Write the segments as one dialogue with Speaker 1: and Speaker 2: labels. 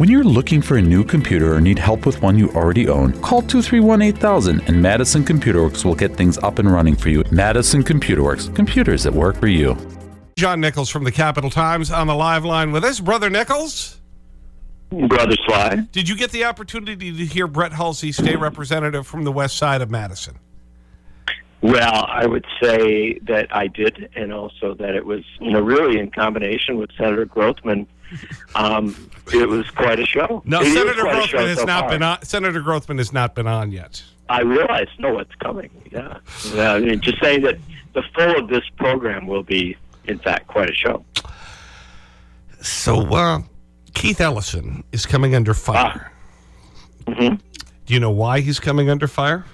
Speaker 1: When you're looking for a new computer or need help with one you already own, call 231 8000 and Madison Computer Works will get things up and running for you. Madison Computer Works, computers that work for you.
Speaker 2: John Nichols from the Capital Times on the live line with us. Brother Nichols?
Speaker 3: Brother Sly.
Speaker 2: Did you get the opportunity to hear Brett Hulsey, state representative from the west side of Madison?
Speaker 3: Well, I would say that I did, and also that it was, you know, really in combination with Senator Grothman. Um, it was quite a show.
Speaker 2: No,
Speaker 3: It
Speaker 2: Senator
Speaker 3: quite a show
Speaker 2: Grothman has
Speaker 3: so
Speaker 2: not
Speaker 3: far.
Speaker 2: been on. Senator Grothman has not been on yet.
Speaker 3: I realize, no, it's coming. Yeah. yeah I mean, just saying that the full of this program will be, in fact, quite a show.
Speaker 2: So, uh, Keith Ellison is coming under fire.
Speaker 3: Mhm.
Speaker 2: Do you know why he's coming under fire?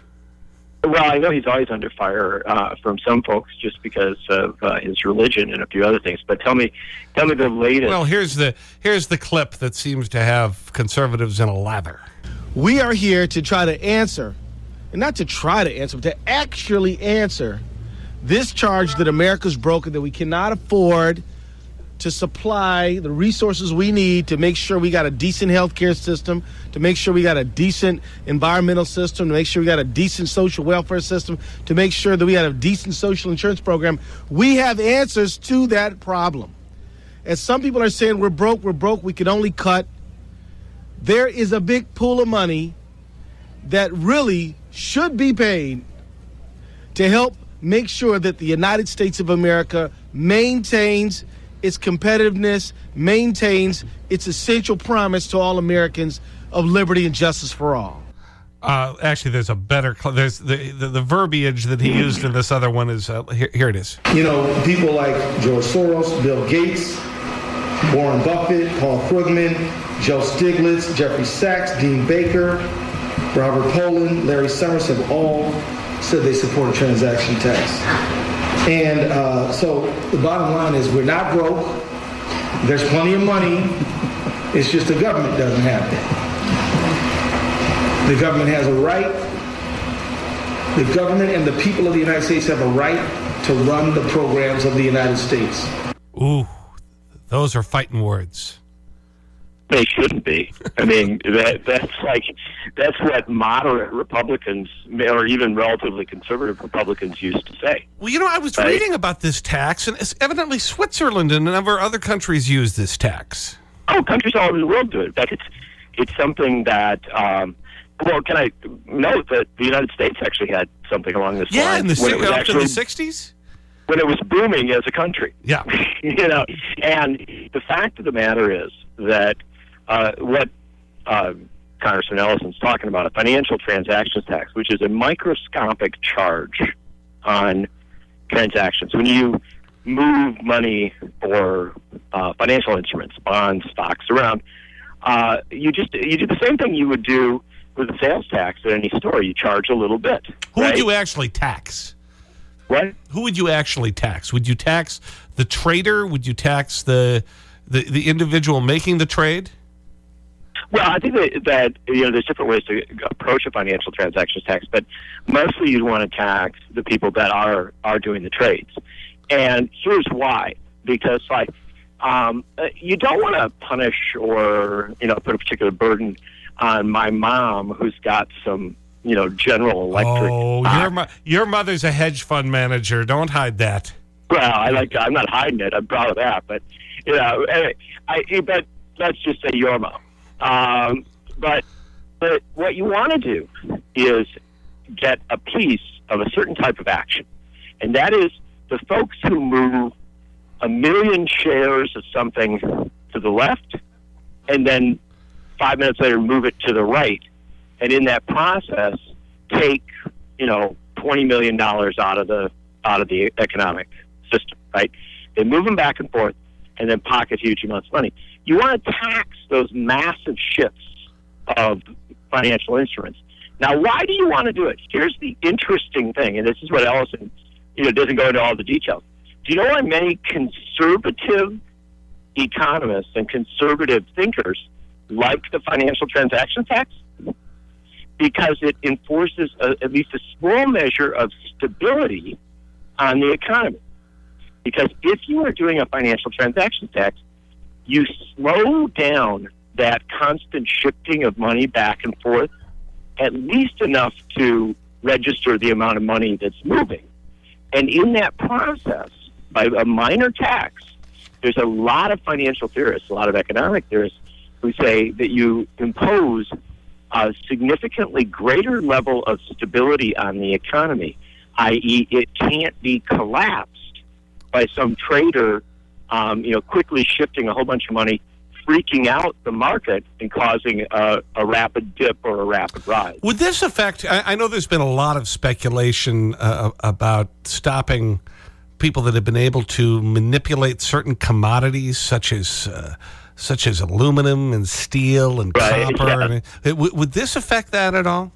Speaker 3: Well, I know he's always under fire uh, from some folks just because of uh, his religion and a few other things. But tell me, tell me the latest.
Speaker 2: Well, here's the, here's the clip that seems to have conservatives in a lather.
Speaker 4: We are here to try to answer, and not to try to answer, but to actually answer this charge that America's broken, that we cannot afford to supply the resources we need to make sure we got a decent healthcare system, to make sure we got a decent environmental system, to make sure we got a decent social welfare system, to make sure that we had a decent social insurance program. We have answers to that problem. As some people are saying, we're broke, we're broke, we can only cut. There is a big pool of money that really should be paid to help make sure that the United States of America maintains its competitiveness, maintains its essential promise to all Americans of liberty and justice for all.
Speaker 2: Uh, actually, there's a better, there's the, the, the verbiage that he used in this other one is, uh, here, here it is.
Speaker 4: You know, people like George Soros, Bill Gates, Warren Buffett, Paul Krugman, Joe Stiglitz, Jeffrey Sachs, Dean Baker, Robert Pollin, Larry Summers have all said they support a transaction tax. And uh, so the bottom line is we're not broke. There's plenty of money. It's just the government doesn't have it. The government has a right the government and the people of the United States have a right to run the programs of the United States.
Speaker 2: Ooh, those are fighting words.
Speaker 3: They shouldn't be. I mean, that that's like that's what moderate Republicans or even relatively conservative Republicans used to say.
Speaker 2: Well, you know, I was
Speaker 3: Right.
Speaker 2: reading about this tax, and it's evidently Switzerland and a number of other countries use this tax.
Speaker 3: Oh, countries all over the world do it. In fact, it's it's something that. Um, well, can I note that the United States actually had something along this
Speaker 2: Yeah,
Speaker 3: line
Speaker 2: in the,
Speaker 3: when it was actually
Speaker 2: the 60s?
Speaker 3: when it was booming as a country.
Speaker 2: Yeah.
Speaker 3: you know, and the fact of the matter is that uh, what uh, Congressman Ellison's talking about, a financial transactions tax, which is a microscopic charge on transactions. When you move money or uh, financial instruments, bonds, stocks around, uh, you just you do the same thing you would do with a sales tax at any store. You charge a little bit.
Speaker 2: Who
Speaker 3: right?
Speaker 2: would you actually tax?
Speaker 3: What?
Speaker 2: Who would you actually tax? Would you tax the trader? Would you tax the, the, the individual making the trade?
Speaker 3: Well, I think that, that you know there's different ways to approach a financial transactions tax, but mostly you'd want to tax the people that are are doing the trades. And here's why: because like um, you don't want to punish or you know put a particular burden on my mom who's got some you know General Electric.
Speaker 2: Oh,
Speaker 3: stock.
Speaker 2: your, mo- your mother's a hedge fund manager. Don't hide that.
Speaker 3: Well, I like. I'm not hiding it. I'm proud of that. But you know, anyway, I. But let's just say your mom. Um, but but what you want to do is get a piece of a certain type of action, and that is the folks who move a million shares of something to the left, and then five minutes later move it to the right, and in that process take you know twenty million dollars out of the out of the economic system, right? They move them back and forth and then pocket huge amounts of money. You want to tax those massive shifts of financial instruments. Now, why do you want to do it? Here's the interesting thing, and this is what Ellison, you know, doesn't go into all the details. Do you know why many conservative economists and conservative thinkers like the financial transaction tax? Because it enforces a, at least a small measure of stability on the economy. Because if you are doing a financial transaction tax, you slow down that constant shifting of money back and forth at least enough to register the amount of money that's moving. And in that process, by a minor tax, there's a lot of financial theorists, a lot of economic theorists who say that you impose a significantly greater level of stability on the economy, i.e., it can't be collapsed by some trader, um, you know, quickly shifting a whole bunch of money, freaking out the market and causing a, a rapid dip or a rapid rise.
Speaker 2: Would this affect? I, I know there's been a lot of speculation uh, about stopping people that have been able to manipulate certain commodities such as uh, such as aluminum and steel and
Speaker 3: Right,
Speaker 2: copper.
Speaker 3: yeah.
Speaker 2: And it, would would this affect that at all?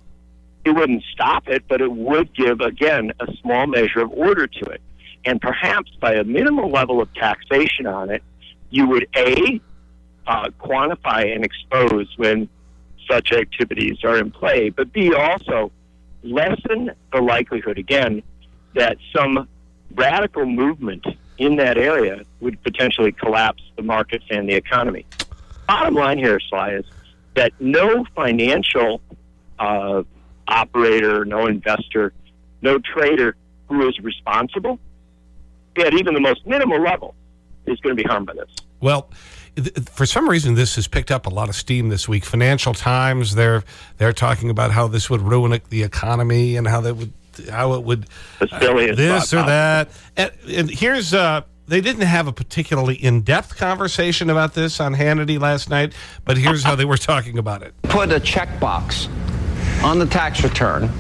Speaker 3: it wouldn't stop it, but it would give, again, a small measure of order to it. And perhaps by a minimal level of taxation on it, you would A, uh, quantify and expose when such activities are in play, but B, also lessen the likelihood, again, that some radical movement in that area would potentially collapse the markets and the economy. Bottom line here, Sly, is that no financial uh, operator, no investor, no trader who is responsible at even the most minimal level is going to be harmed by this.
Speaker 2: Well, for some reason, this has picked up a lot of steam this week. Financial Times, they're, they're talking about how this would ruin the economy and how, that would, how it would
Speaker 3: The silliest
Speaker 2: this or that. And, and here's, uh, they didn't have a particularly in-depth conversation about this on Hannity last night, but here's how they were talking about it.
Speaker 5: put a checkbox on the tax return,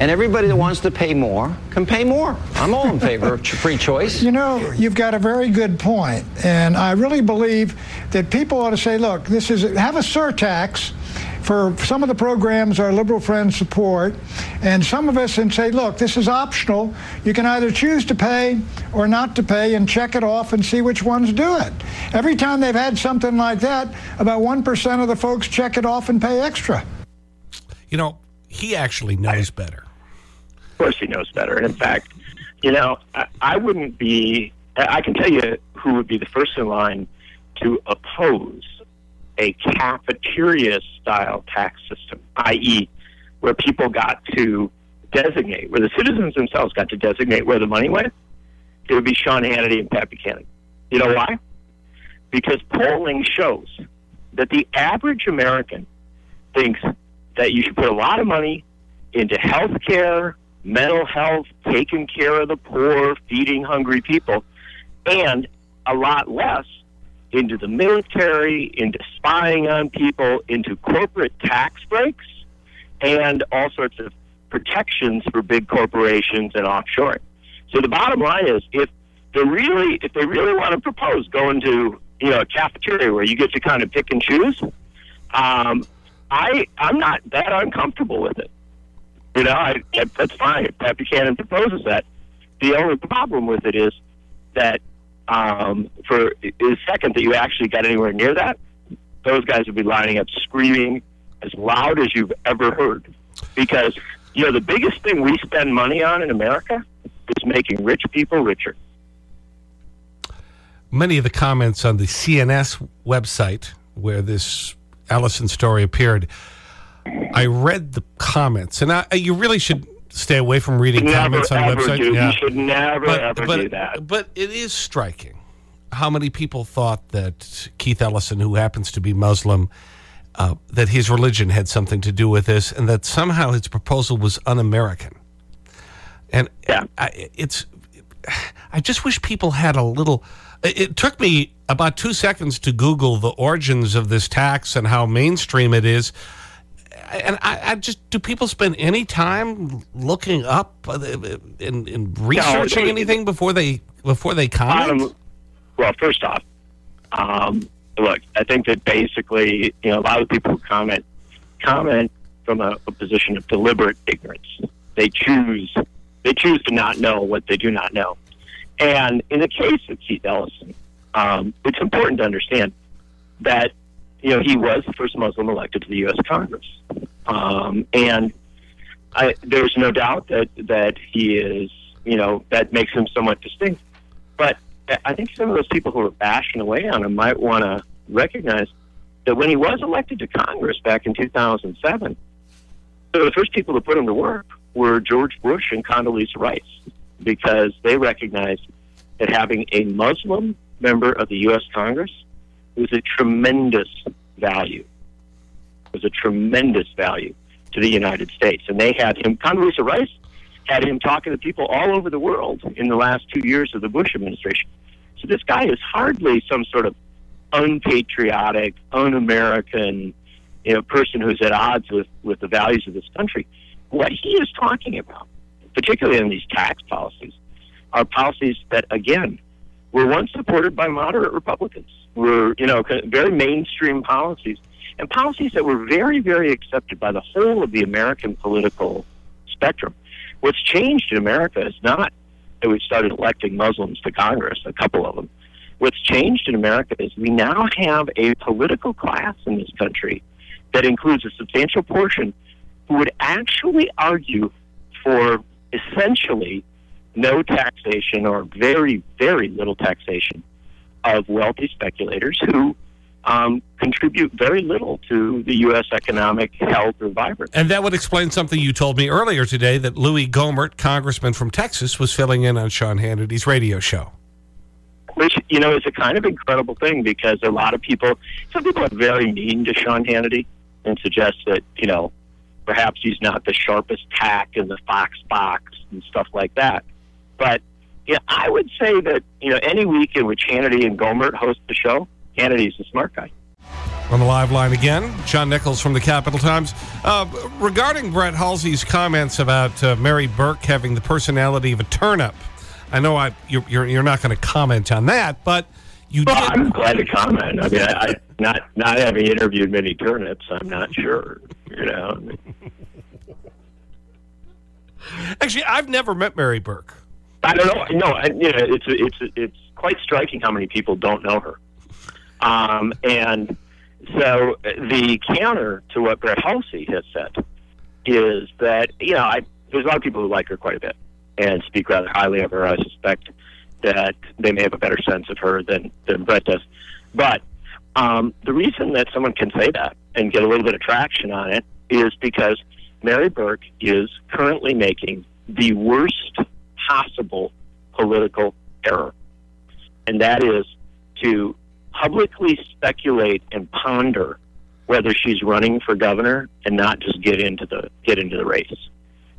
Speaker 5: and everybody that wants to pay more can pay more. I'm all in favor of free choice.
Speaker 6: You know, you've got a very good point, and I really believe that people ought to say, look, this is have a surtax for some of the programs our liberal friends support, and some of us and say, look, this is optional. You can either choose to pay or not to pay, and check it off and see which ones do it. Every time they've had something like that, about one percent of the folks check it off and pay extra.
Speaker 2: You know, he actually knows better.
Speaker 3: Course, he knows better. And in fact, you know, I, I wouldn't be. I I can tell you who would be the first in line to oppose a cafeteria-style tax system, i.e., where people got to designate, where the citizens themselves got to designate where the money went. It would be Sean Hannity and Pat Buchanan. You know why? Because polling shows that the average American thinks that you should put a lot of money into health care, mental health, taking care of the poor, feeding hungry people, and a lot less into the military, into spying on people, into corporate tax breaks, and all sorts of protections for big corporations and offshoring. So the bottom line is if they really if they really want to propose going to you know a cafeteria where you get to kind of pick and choose, um, I I'm not that uncomfortable with it. You know, I, that's fine Pat Buchanan proposes that. The only problem with it is that um, for the second that you actually got anywhere near that, those guys would be lining up screaming as loud as you've ever heard. Because, you know, the biggest thing we spend money on in America is making rich people richer.
Speaker 2: many of the comments on the CNS website where this Ellison story appeared, I read the comments, and I, you really should stay away from reading
Speaker 3: Never,
Speaker 2: comments on websites.
Speaker 3: do.
Speaker 2: Yeah.
Speaker 3: You should never, ever
Speaker 2: but,
Speaker 3: do that.
Speaker 2: But it is striking how many people thought that Keith Ellison, who happens to be Muslim, uh, that his religion had something to do with this, and that somehow his proposal was un-American. And
Speaker 3: Yeah.
Speaker 2: I, it's, I just wish people had a little. It it took me about two seconds to Google the origins of this tax and how mainstream it is. And I, I just, do people spend any time looking up uh, and, and researching
Speaker 3: they-
Speaker 2: anything before they, before they comment?
Speaker 3: Um, well, first off, um, look, I think that basically, you know, a lot of people comment comment from a, a position of deliberate ignorance. They choose they choose to not know what they do not know. And in the case of Keith Ellison, um, it's important to understand that you know he was the first Muslim elected to the U.S. Congress, um, and I, there's no doubt that that he is you know that makes him somewhat distinct. But I think some of those people who are bashing away on him might want to recognize that when he was elected to Congress back in 2007, the first people to put him to work were George Bush and Condoleezza Rice because they recognized that having a Muslim member of the U.S. Congress was a tremendous value. Was a tremendous value to the United States, and they had him. Condoleezza Rice had him talking to people all over the world in the last two years of the Bush administration. So this guy is hardly some sort of unpatriotic, un-American, you know, person who's at odds with with the values of this country. What he is talking about, particularly in these tax policies, are policies that again were once supported by moderate Republicans. Were you know very mainstream policies and policies that were very very accepted by the whole of the American political spectrum. What's changed in America is not that we've started electing Muslims to Congress, a couple of them. What's changed in America is we now have a political class in this country that includes a substantial portion who would actually argue for essentially no taxation or very, very little taxation of wealthy speculators who um, contribute very little to the U.S. economic health or vibrancy.
Speaker 2: And that would explain something you told me earlier today that Louis Gohmert, congressman from Texas, was filling in on Sean Hannity's radio show.
Speaker 3: Which, you know, is a kind of incredible thing because a lot of people, some people are very mean to Sean Hannity and suggest that, you know, perhaps he's not the sharpest tack in the Fox box and stuff like that. But, yeah, I would say that, you know, any week in which Hannity and Gohmert host the show, Hannity's a smart guy.
Speaker 2: On the live line again, John Nichols from the Capital Times. Uh, regarding Brett Hulsey's comments about uh, Mary Burke having the personality of a turnip, I know I, you're, you're, you're not going to comment on that, but you
Speaker 3: well,
Speaker 2: did.
Speaker 3: I'm glad to comment. I mean, I, I, not, not having interviewed many turnips, I'm not sure, you know.
Speaker 2: Actually, I've never met Mary Burke.
Speaker 3: I don't know. No, I, you know, it's, it's, it's quite striking how many people don't know her. Um, and so the counter to what Brett Hulsey has said is that, you know, I, there's a lot of people who like her quite a bit and speak rather highly of her. I suspect that they may have a better sense of her than, than Brett does. But um, the reason that someone can say that and get a little bit of traction on it is because Mary Burke is currently making the worst possible political error. And that is to publicly speculate and ponder whether she's running for governor and not just get into the get into the race.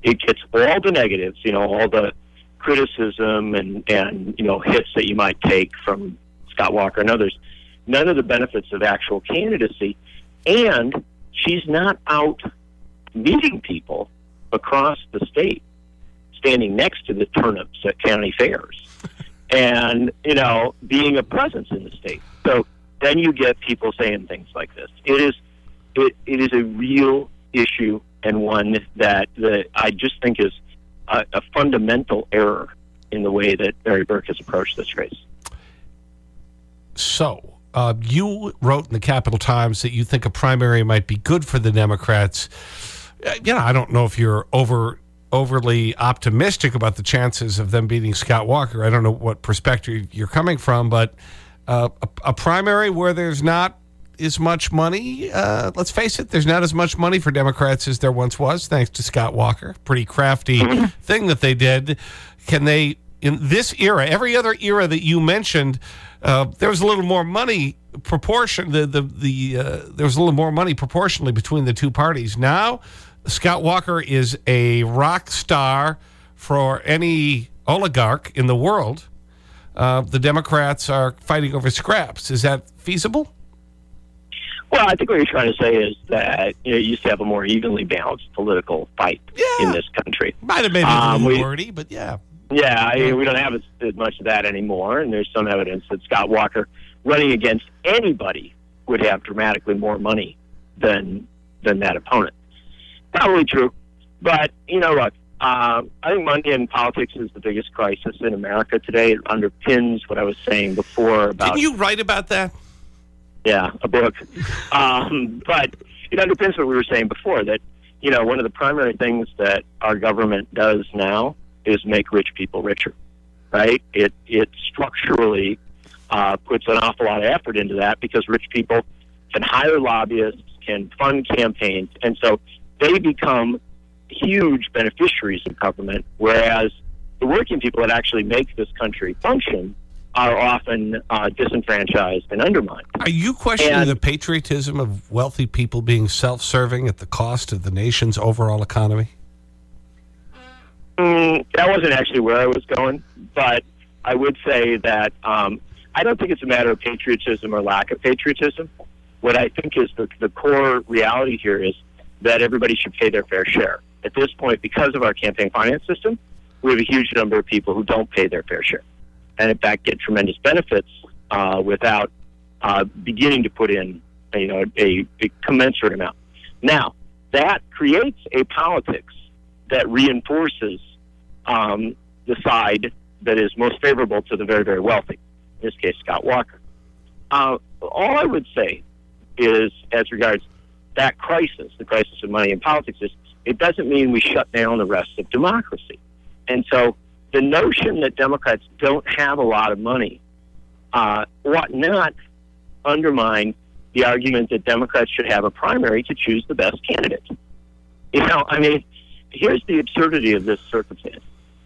Speaker 3: It gets all the negatives, you know, all the criticism and and you know hits that you might take from Scott Walker and others. None of the benefits of actual candidacy, and she's not out meeting people across the state, standing next to the turnips at county fairs and you know being a presence in the state. So then you get people saying things like this. It is it, it is a real issue and one that that I just think is a, a fundamental error in the way that Mary Burke has approached this race.
Speaker 2: So, uh, you wrote in the Capital Times that you think a primary might be good for the Democrats. Uh, you know, I don't know if you're over overly optimistic about the chances of them beating Scott Walker. I don't know what perspective you're coming from, but uh, a, a, primary where there's not as much money, uh, let's face it, there's not as much money for Democrats as there once was, thanks to Scott Walker. Pretty crafty thing that they did. Can they, in this era, every other era that you mentioned, uh, there was a little more money proportion, the, the, the, uh, there was a little more money proportionally between the two parties. Now, Scott Walker is a rock star for any oligarch in the world. Uh, the Democrats are fighting over scraps. Is that feasible?
Speaker 3: Well, I think what you're trying to say is that you know, you used to have a more evenly balanced political fight
Speaker 2: yeah.
Speaker 3: in this country.
Speaker 2: Might have been um, a little wordy, but yeah.
Speaker 3: Yeah, I we don't have as, as much of that anymore, and there's some evidence that Scott Walker running against anybody would have dramatically more money than than that opponent. Probably true. But, you know, look, uh, I think money in politics is the biggest crisis in America today. It underpins what I was saying before about.
Speaker 2: Didn't you write about that?
Speaker 3: Yeah, a book. um, but it underpins what we were saying before that, you know, one of the primary things that our government does now is make rich people richer, right? It, it structurally uh, puts an awful lot of effort into that because rich people can hire lobbyists, can fund campaigns, and so they become huge beneficiaries of government, whereas the working people that actually make this country function are often uh, disenfranchised and undermined.
Speaker 2: Are you questioning
Speaker 3: And-
Speaker 2: the patriotism of wealthy people being self-serving at the cost of the nation's overall economy?
Speaker 3: Mm, that wasn't actually where I was going, but I would say that um, I don't think it's a matter of patriotism or lack of patriotism. What I think is the, the core reality here is that everybody should pay their fair share. At this point, because of our campaign finance system, we have a huge number of people who don't pay their fair share, and in fact get tremendous benefits uh, without uh, beginning to put in you know a, a commensurate amount. Now that creates a politics that reinforces um, the side that is most favorable to the very, very wealthy. In this case, Scott Walker. Uh, all I would say is, as regards that crisis, the crisis of money in politics, is it doesn't mean we shut down the rest of democracy. And so the notion that Democrats don't have a lot of money uh, ought not undermine the argument that Democrats should have a primary to choose the best candidate. You know, I mean, here's the absurdity of this circumstance.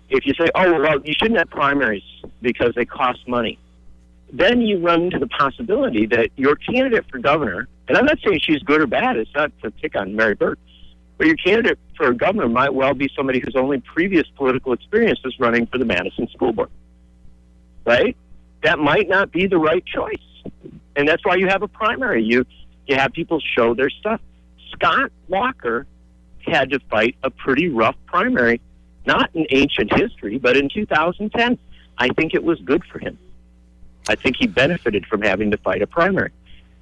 Speaker 3: If you say, oh, well, you shouldn't have primaries because they cost money, then you run into the possibility that your candidate for governor, and I'm not saying she's good or bad, it's not to pick on Mary Burke, but your candidate for governor might well be somebody whose only previous political experience is running for the Madison School Board. Right? That might not be the right choice. And that's why you have a primary. You you have people show their stuff. Scott Walker had to fight a pretty rough primary, not in ancient history, but in 2010. I think it was good for him. I think he benefited from having to fight a primary.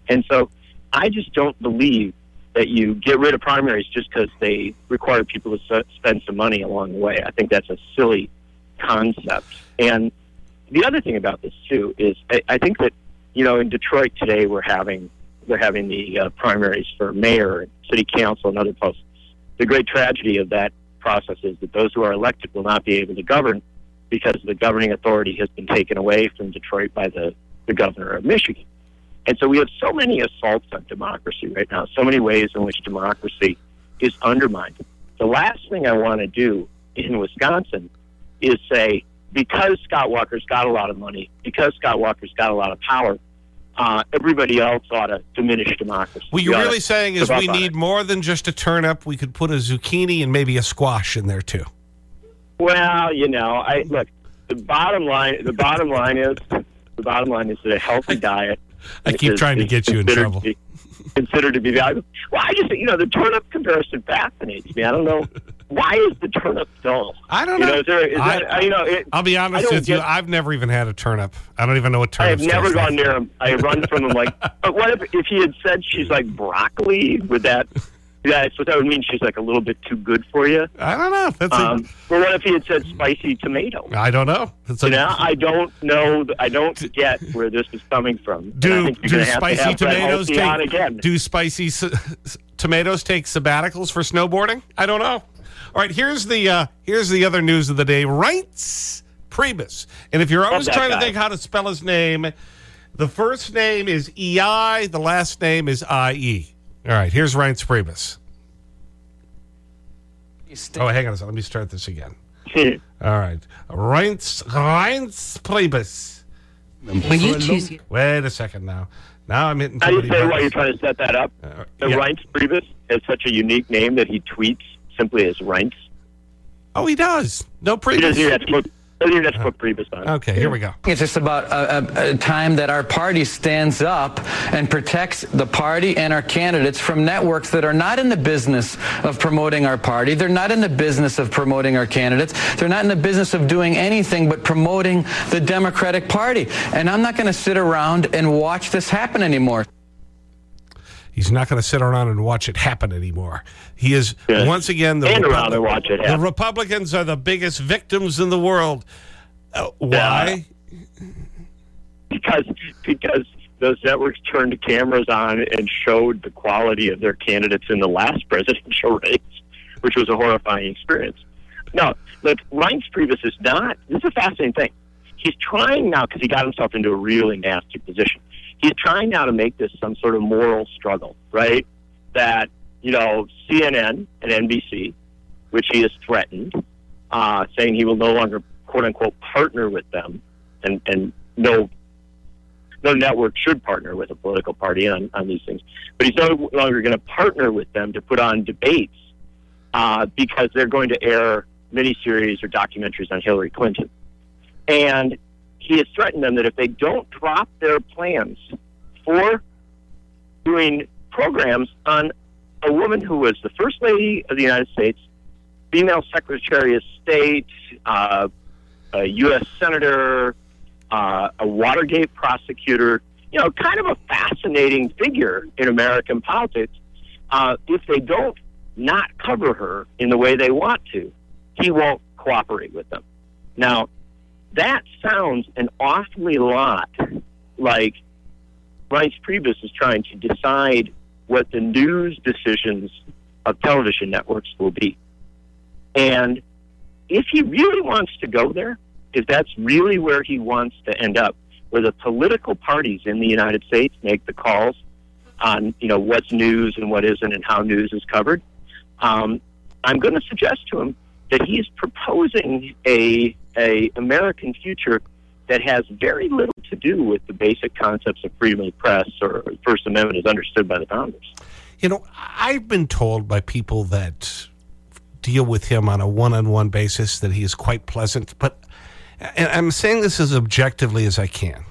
Speaker 3: And so I just don't believe that you get rid of primaries just because they require people to spend some money along the way. I think that's a silly concept. And the other thing about this too is I, I think that you know in Detroit today we're having they're having the uh, primaries for mayor, and city council, and other posts. The great tragedy of that process is that those who are elected will not be able to govern because the governing authority has been taken away from Detroit by the, the governor of Michigan. And so we have so many assaults on democracy right now, so many ways in which democracy is undermined. The last thing I want to do in Wisconsin is say, because Scott Walker's got a lot of money, because Scott Walker's got a lot of power, uh, everybody else ought to diminish democracy.
Speaker 2: What you're really saying is we need
Speaker 3: it.
Speaker 2: more than just a turnip. We could put a zucchini and maybe a squash in there too.
Speaker 3: Well, you know, I look. The bottom line. The bottom line is. The bottom line is that a healthy diet.
Speaker 2: I keep trying to get you in trouble.
Speaker 3: to Considered to be valuable. Well, I just, you know, the turnip comparison fascinates me. I don't know why is the turnip dull.
Speaker 2: I don't
Speaker 3: You
Speaker 2: know.
Speaker 3: know, is there, is
Speaker 2: I-
Speaker 3: that, uh, you know, it,
Speaker 2: I'll be honest with you. I've never even had a turnip. I don't even know what turnip is.
Speaker 3: I have never gone
Speaker 2: like.
Speaker 3: near him. I run from him like. But what if if he had said she's like broccoli? Would that? Yeah, so that would mean she's like a little bit too good for you.
Speaker 2: I don't know. That's
Speaker 3: Um, or what if he had said spicy tomato?
Speaker 2: I don't know. That's a,
Speaker 3: You know, I don't know. I don't get where this is coming from.
Speaker 2: Do do spicy tomatoes take do spicy tomatoes take sabbaticals for snowboarding? I don't know. All right, here's the uh, here's the other news of the day. Reince Priebus, and if you're always trying to think how to spell his name, the first name is E I, the last name is I E. All right, here's Ryan Priebus. Oh, hang on a second. Let me start this again. All right, Ryan, Reince Priebus.
Speaker 7: When you choose
Speaker 2: Wait a second now. Now I'm hitting.
Speaker 3: How do
Speaker 2: too
Speaker 3: you
Speaker 2: many
Speaker 3: say why you're trying to set that up?
Speaker 2: Uh,
Speaker 3: The
Speaker 2: yeah.
Speaker 3: Reince Priebus has such a unique name that he tweets simply as Reince.
Speaker 2: Oh, he does. No
Speaker 3: He doesn't even have to put, doesn't even have Priebus on.
Speaker 2: Okay, here we go.
Speaker 8: It's just about a, a, a time that our party stands up and protects the party and our candidates from networks that are not in the business of promoting our party. They're not in the business of promoting our candidates. They're not in the business of doing anything but promoting the Democratic Party. And I'm not going to sit around and watch this happen anymore.
Speaker 2: He's not going to sit around and watch it happen anymore. He is, once again, the,
Speaker 3: Stand around and watch it
Speaker 2: the. Republicans are the biggest victims in the world. Uh, why?
Speaker 3: because because those networks turned the cameras on and showed the quality of their candidates in the last presidential race, which was a horrifying experience. No, look, Reince Priebus is not. This is a fascinating thing. He's trying now because he got himself into a really nasty position. He's trying now to make this some sort of moral struggle, right? That, you know, CNN and NBC, which he has threatened, uh, saying he will no longer, quote unquote, partner with them, and, and no no network should partner with a political party on, on these things. But he's no longer going to partner with them to put on debates uh, because they're going to air miniseries or documentaries on Hillary Clinton. And he has threatened them that if they don't drop their plans for doing programs on a woman who was the First Lady of the United States, female Secretary of State, uh, a U.S. Senator, uh, a Watergate prosecutor, you know, kind of a fascinating figure in American politics. Uh, if they don't not cover her in the way they want to, he won't cooperate with them. Now, that sounds an awfully lot like Reince Priebus is trying to decide what the news decisions of television networks will be. And if he really wants to go there, if that's really where he wants to end up, where the political parties in the United States make the calls on you know what's news and what isn't and how news is covered, um, I'm going to suggest to him that he's proposing a a American future that has very little to do with the basic concepts of freedom of the press or First Amendment as understood by the founders.
Speaker 2: You know, I've been told by people that deal with him on a one-on-one -on -one basis that he is quite pleasant, but and I'm saying this as objectively as I can.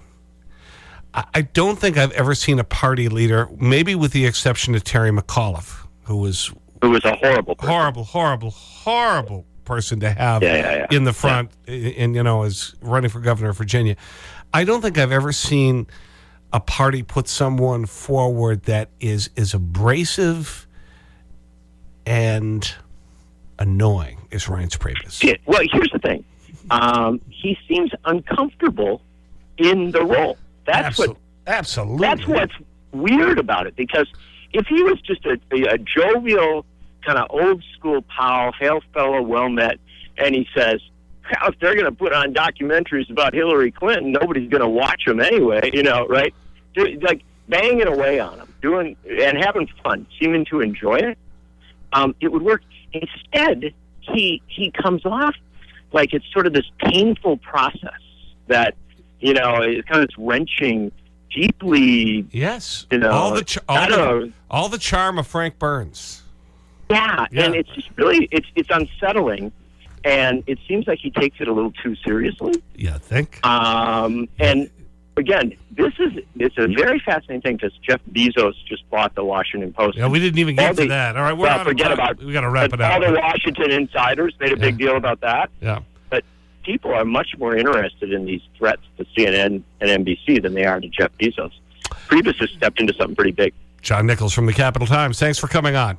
Speaker 2: I don't think I've ever seen a party leader, maybe with the exception of Terry McAuliffe, who was
Speaker 3: who was a horrible, person.
Speaker 2: horrible, horrible, horrible person to have
Speaker 3: yeah, yeah, yeah.
Speaker 2: in the front, and you know, is running for governor of Virginia. I don't think I've ever seen a party put someone forward that is is abrasive and annoying as Reince Priebus.
Speaker 3: Yeah, well, here's the thing um, he seems uncomfortable in the role. That's
Speaker 2: Absol
Speaker 3: what.
Speaker 2: Absolutely.
Speaker 3: That's what's weird about it because if he was just a, a, a jovial, kind of old school pal, hail fellow, well met, and he says, if they're going to put on documentaries about Hillary Clinton, nobody's going to watch them anyway, you know, right? Like banging away on them, doing and having fun, seeming to enjoy it. Um, it would work. Instead, he he comes off like it's sort of this painful process that you know it's kind of this wrenching, deeply.
Speaker 2: Yes,
Speaker 3: you know
Speaker 2: all the all the, all the charm of Frank Burns.
Speaker 3: Yeah, yeah, and it's just really it's it's unsettling, and it seems like he takes it a little too seriously.
Speaker 2: Yeah, I think.
Speaker 3: Um, and again, this is it's a very fascinating thing because Jeff Bezos just bought the Washington Post.
Speaker 2: Yeah, we didn't even get all to the, that. All right, we're
Speaker 3: well, forget about.
Speaker 2: We got to wrap it up.
Speaker 3: All the Washington insiders made a big deal about that.
Speaker 2: Yeah,
Speaker 3: but people are much more interested in these threats to CNN and NBC than they are to Jeff Bezos. Priebus has stepped into something pretty big.
Speaker 2: John Nichols from the Capital Times. Thanks for coming on.